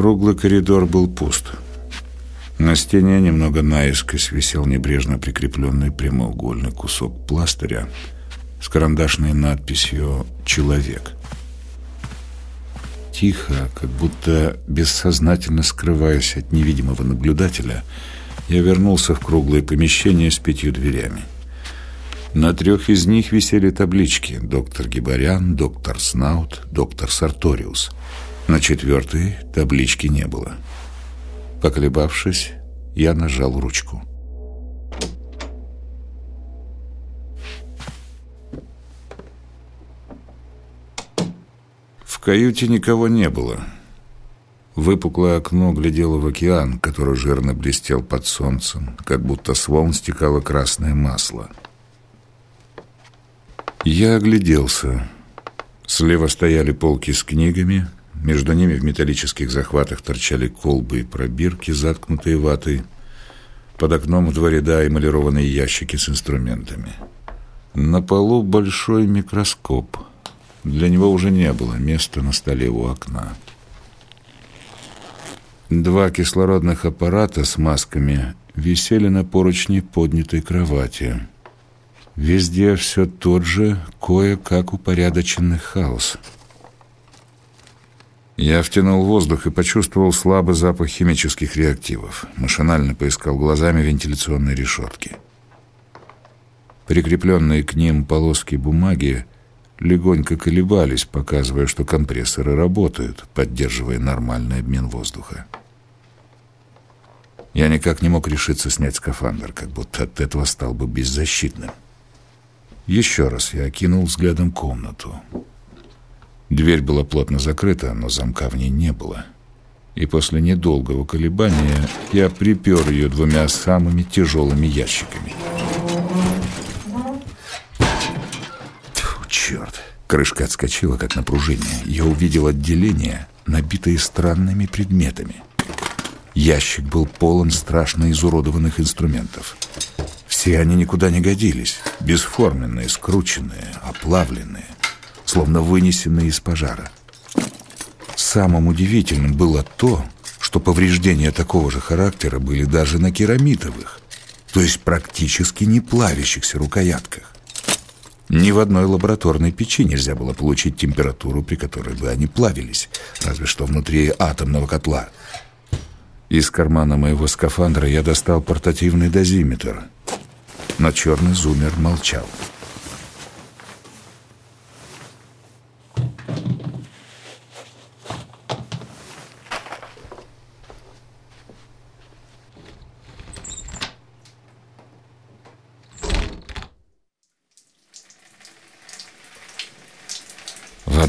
Круглый коридор был пуст. На стене немного наискось висел небрежно прикрепленный прямоугольный кусок пластыря с карандашной надписью «Человек». Тихо, как будто бессознательно скрываясь от невидимого наблюдателя, я вернулся в круглое помещение с пятью дверями. На трех из них висели таблички «Доктор Гибарян», «Доктор Снаут», «Доктор Сарториус». На четвертой таблички не было. Поколебавшись, я нажал ручку. В каюте никого не было. Выпуклое окно глядело в океан, который жирно блестел под солнцем, как будто с волн стекало красное масло. Я огляделся. Слева стояли полки с книгами, между ними в металлических захватах торчали колбы и пробирки, заткнутые ватой. Под окном в два ряда эмалированные ящики с инструментами. На полу большой микроскоп. Для него уже не было места на столе у окна. Два кислородных аппарата с масками висели на поручни поднятой кровати. Везде все тот же, кое-как упорядоченный хаос. Я втянул воздух и почувствовал слабый запах химических реактивов. Машинально поискал глазами вентиляционные решетки. Прикрепленные к ним полоски бумаги легонько колебались, показывая, что компрессоры работают, поддерживая нормальный обмен воздуха. Я никак не мог решиться снять скафандр, как будто от этого стал бы беззащитным. Еще раз я окинул взглядом комнату. Дверь была плотно закрыта, но замка в ней не было. И после недолгого колебания я припер ее двумя самыми тяжелыми ящиками. Тьфу, черт! Крышка отскочила, как на пружине. Я увидел отделение, набитое странными предметами. Ящик был полон страшно изуродованных инструментов. Все они никуда не годились. Бесформенные, скрученные, оплавленные, словно вынесенные из пожара. Самым удивительным было то, что повреждения такого же характера были даже на керамитовых, то есть практически не плавящихся рукоятках. Ни в одной лабораторной печи нельзя было получить температуру, при которой бы они плавились, разве что внутри атомного котла. Из кармана моего скафандра я достал портативный дозиметр — но черный зумер молчал.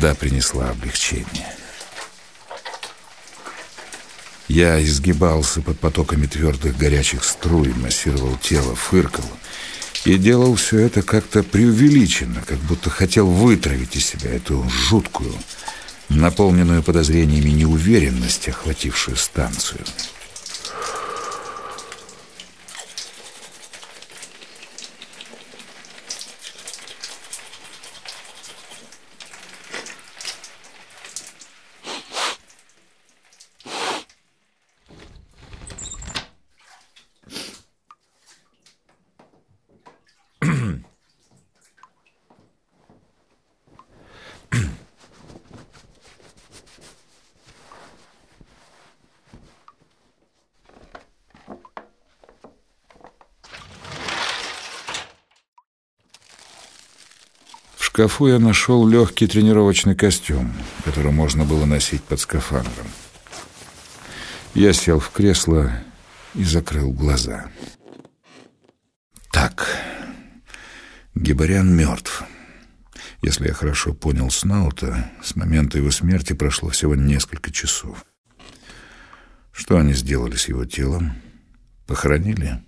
Вода принесла облегчение. Я изгибался под потоками твердых горячих струй, массировал тело, фыркал и делал все это как-то преувеличенно, как будто хотел вытравить из себя эту жуткую, наполненную подозрениями неуверенность, охватившую станцию. Шкафу я нашел легкий тренировочный костюм, который можно было носить под скафандром. Я сел в кресло и закрыл глаза. Так, Гибарян мертв. Если я хорошо понял Снаута, с момента его смерти прошло всего несколько часов. Что они сделали с его телом? Похоронили?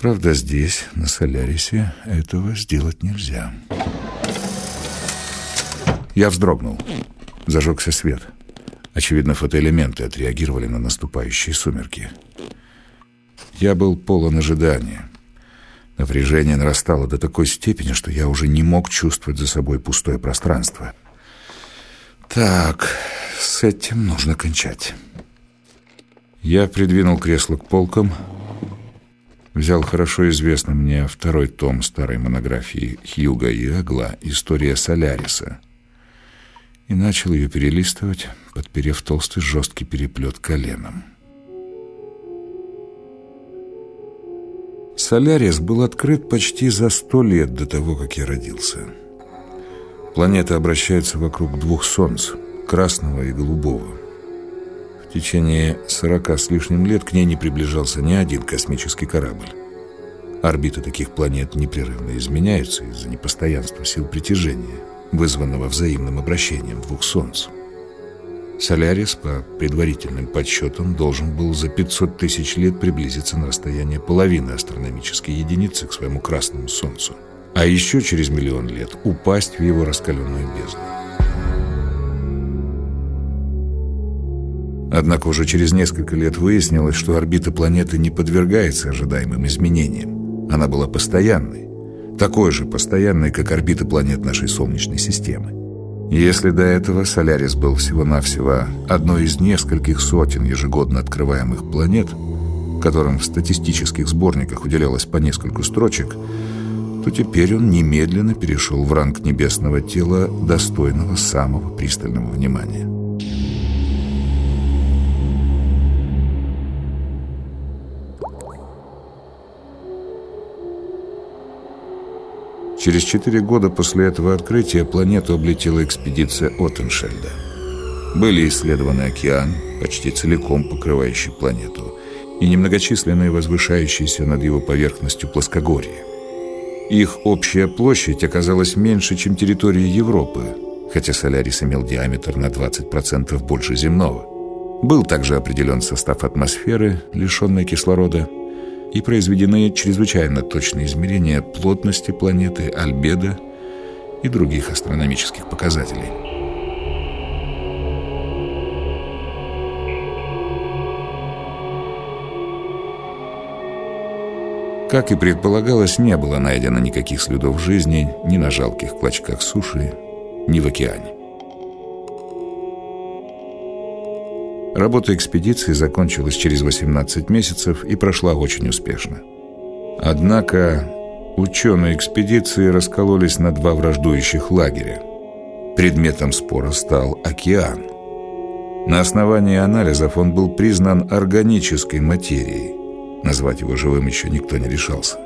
Правда, здесь, на Солярисе, этого сделать нельзя. Я вздрогнул. Зажегся свет. Очевидно, фотоэлементы отреагировали на наступающие сумерки. Я был полон ожидания. Напряжение нарастало до такой степени, что я уже не мог чувствовать за собой пустое пространство. Так, с этим нужно кончать. Я придвинул кресло к полкам, взял хорошо известный мне второй том старой монографии Хьюга и Агла «История Соляриса» и начал ее перелистывать, подперев толстый жесткий переплет коленом. Солярис был открыт почти за сто лет до того, как я родился. Планета обращается вокруг двух солнц, красного и голубого. В течение сорока с лишним лет к ней не приближался ни один космический корабль. Орбиты таких планет непрерывно изменяются из-за непостоянства сил притяжения, вызванного взаимным обращением двух солнц. Солярис, по предварительным подсчетам, должен был за 500 тысяч лет приблизиться на расстояние половины астрономической единицы к своему красному Солнцу, а еще через миллион лет упасть в его раскаленную бездну. Однако уже через несколько лет выяснилось, что орбита планеты не подвергается ожидаемым изменениям. Она была постоянной, такой же постоянной, как орбита планет нашей Солнечной системы. Если до этого Солярис был всего-навсего одной из нескольких сотен ежегодно открываемых планет, которым в статистических сборниках уделялось по нескольку строчек, то теперь он немедленно перешел в ранг небесного тела, достойного самого пристального внимания. Через четыре года после этого открытия планету облетела экспедиция Оттеншельда. Были исследованы океан, почти целиком покрывающий планету, и немногочисленные возвышающиеся над его поверхностью плоскогорья. Их общая площадь оказалась меньше, чем территория Европы, хотя Солярис имел диаметр на 20% больше земного. Был также определен состав атмосферы, лишенной кислорода, и произведены чрезвычайно точные измерения плотности планеты, альбедо и других астрономических показателей. Как и предполагалось, не было найдено никаких следов жизни ни на жалких клочках суши, ни в океане. Работа экспедиции закончилась через 18 месяцев и прошла очень успешно. Однако ученые экспедиции раскололись на два враждующих лагеря. Предметом спора стал океан. На основании анализов он был признан органической материей. Назвать его живым еще никто не решался.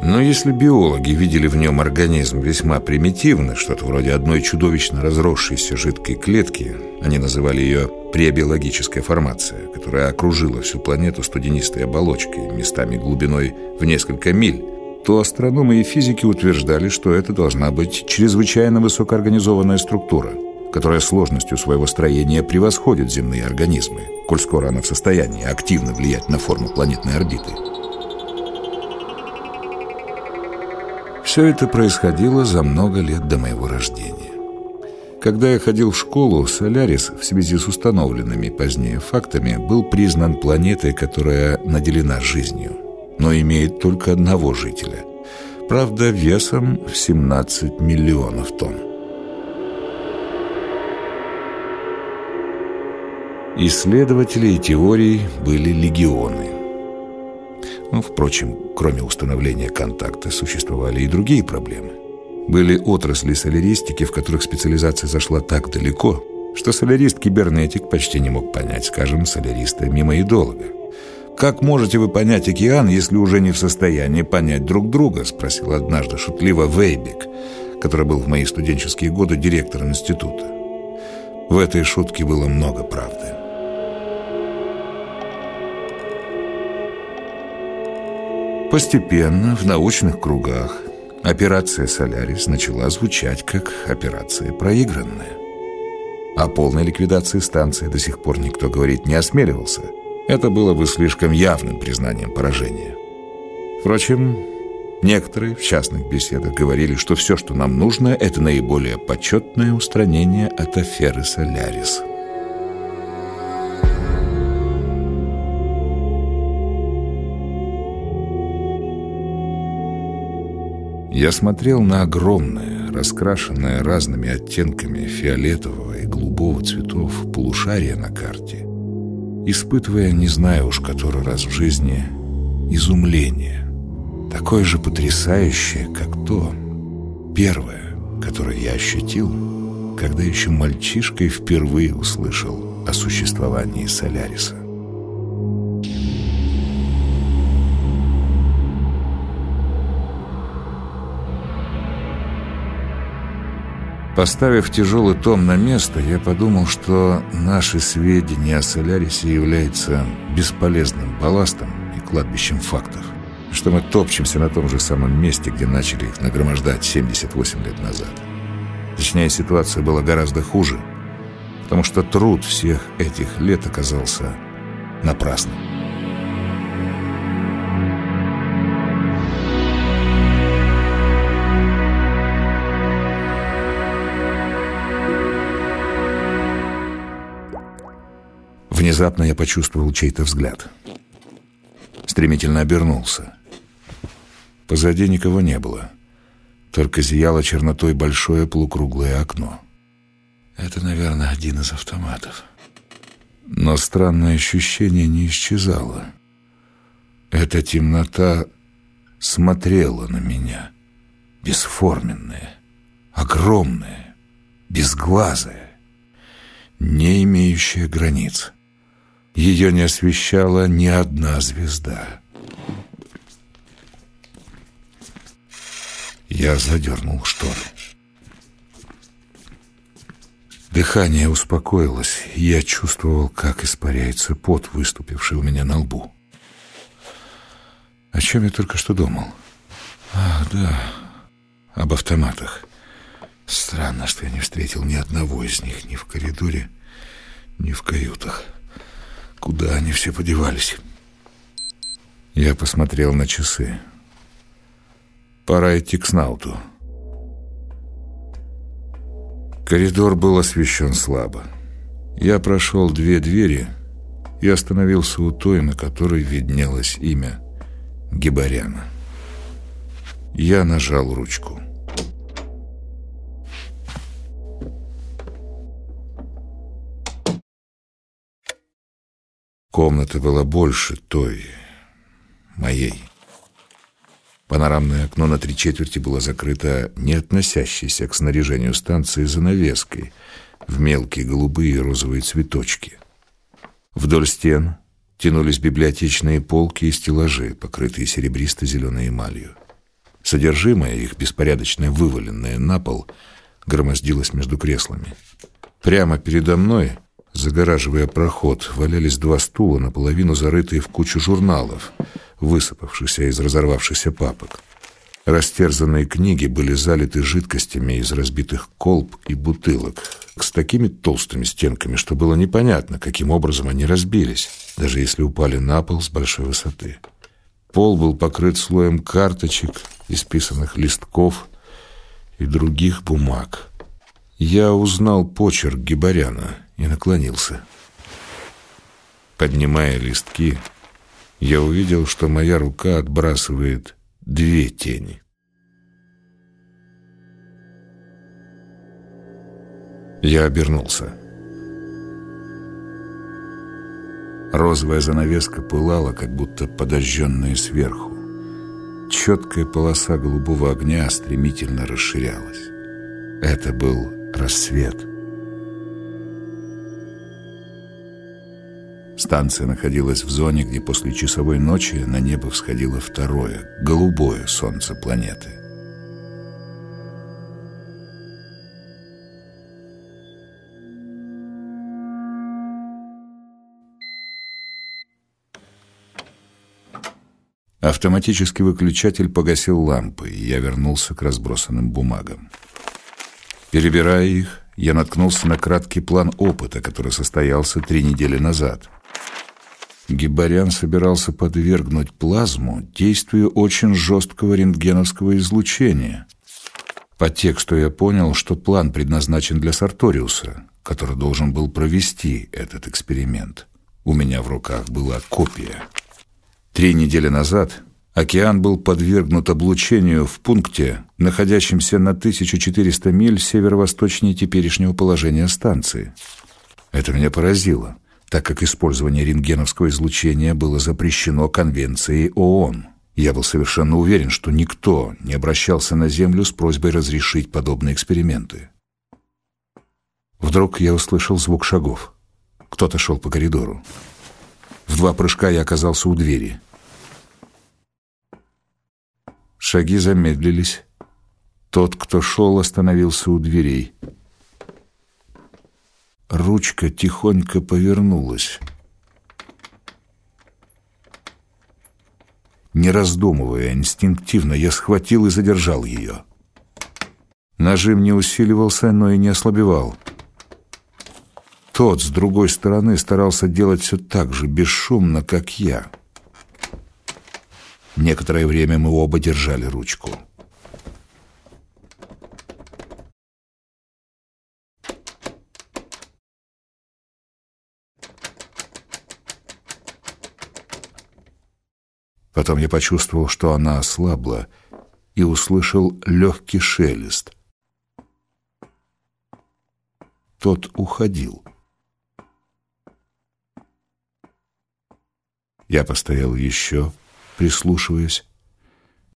Но если биологи видели в нем организм весьма примитивный, что-то вроде одной чудовищно разросшейся жидкой клетки, они называли ее преобиологическая формация, которая окружила всю планету студенистой оболочкой, местами глубиной в несколько миль, то астрономы и физики утверждали, что это должна быть чрезвычайно высокоорганизованная структура, которая сложностью своего строения превосходит земные организмы, коль скоро она в состоянии активно влиять на форму планетной орбиты. Все это происходило за много лет до моего рождения. Когда я ходил в школу, Солярис в связи с установленными позднее фактами был признан планетой, которая наделена жизнью, но имеет только одного жителя. Правда, весом в 17 миллионов тонн. Исследователей и теорий были легионы – ну, впрочем, кроме установления контакта, существовали и другие проблемы. Были отрасли соляристики, в которых специализация зашла так далеко, что солярист-кибернетик почти не мог понять, скажем, соляриста-мимоидолога. «Как можете вы понять океан, если уже не в состоянии понять друг друга?» спросил однажды шутливо Вейбек, который был в мои студенческие годы директором института. В этой шутке было много правды. Постепенно в научных кругах операция «Солярис» начала звучать как операция проигранная. О полной ликвидации станции до сих пор никто говорить не осмеливался. Это было бы слишком явным признанием поражения. Впрочем, некоторые в частных беседах говорили, что все, что нам нужно, это наиболее почетное устранение от аферы «Солярис». Я смотрел на огромное, раскрашенное разными оттенками фиолетового и голубого цветов полушарие на карте испытывая, не знаю уж который раз в жизни, изумление, такое же потрясающее, как то первое, которое я ощутил, когда еще мальчишкой впервые услышал о существовании Соляриса. Поставив тяжелый том на место, я подумал, что наши сведения о Солярисе являются бесполезным балластом и кладбищем фактов. Что мы топчемся на том же самом месте, где начали их нагромождать 78 лет назад. Точнее, ситуация была гораздо хуже, потому что труд всех этих лет оказался напрасным. Внезапно я почувствовал чей-то взгляд. Стремительно обернулся. Позади никого не было. Только зияло чернотой большое полукруглое окно. Это, наверное, один из автоматов. Но странное ощущение не исчезало. Эта темнота смотрела на меня. Бесформенная, огромная, безглазая, не имеющая границ. Ее не освещала ни одна звезда. Я задернул шторы. Дыхание успокоилось, я чувствовал, как испаряется пот, выступивший у меня на лбу. О чем я только что думал? Ах, да, об автоматах. Странно, что я не встретил ни одного из них ни в коридоре, ни в каютах. Куда они все подевались? Я посмотрел на часы. Пора идти к Снауту. Коридор был освещен слабо. Я прошел две двери и остановился у той, на которой виднелось имя Гибаряна. Я нажал ручку. Комната была больше той, моей. Панорамное окно на три четверти было закрыто не относящейся к снаряжению станции занавеской в мелкие голубые и розовые цветочки. Вдоль стен тянулись библиотечные полки и стеллажи, покрытые серебристо-зеленой эмалью. Содержимое их, беспорядочно вываленное на пол, громоздилось между креслами. Прямо передо мной Загораживая проход, валялись два стула, наполовину зарытые в кучу журналов, высыпавшихся из разорвавшихся папок. Растерзанные книги были залиты жидкостями из разбитых колб и бутылок, с такими толстыми стенками, что было непонятно, каким образом они разбились, даже если упали на пол с большой высоты. Пол был покрыт слоем карточек, исписанных листков и других бумаг. Я узнал почерк Гибаряна и наклонился. Поднимая листки, я увидел, что моя рука отбрасывает две тени. Я обернулся. Розовая занавеска пылала, как будто подожженная сверху. Четкая полоса голубого огня стремительно расширялась. Это был рассвет. Станция находилась в зоне, где после часовой ночи на небо всходило второе, голубое солнце планеты. Автоматический выключатель погасил лампы, и я вернулся к разбросанным бумагам. Перебирая их, я наткнулся на краткий план опыта, который состоялся три недели назад – Гибарян собирался подвергнуть плазму действию очень жесткого рентгеновского излучения. По тексту я понял, что план предназначен для Сарториуса, который должен был провести этот эксперимент. У меня в руках была копия. Три недели назад океан был подвергнут облучению в пункте, находящемся на 1400 миль северо-восточнее теперешнего положения станции. Это меня поразило так как использование рентгеновского излучения было запрещено Конвенцией ООН. Я был совершенно уверен, что никто не обращался на Землю с просьбой разрешить подобные эксперименты. Вдруг я услышал звук шагов. Кто-то шел по коридору. В два прыжка я оказался у двери. Шаги замедлились. Тот, кто шел, остановился у дверей. Ручка тихонько повернулась. Не раздумывая, инстинктивно я схватил и задержал ее. Нажим не усиливался, но и не ослабевал. Тот, с другой стороны, старался делать все так же бесшумно, как я. Некоторое время мы оба держали ручку. Потом я почувствовал, что она ослабла, и услышал легкий шелест. Тот уходил. Я постоял еще, прислушиваясь.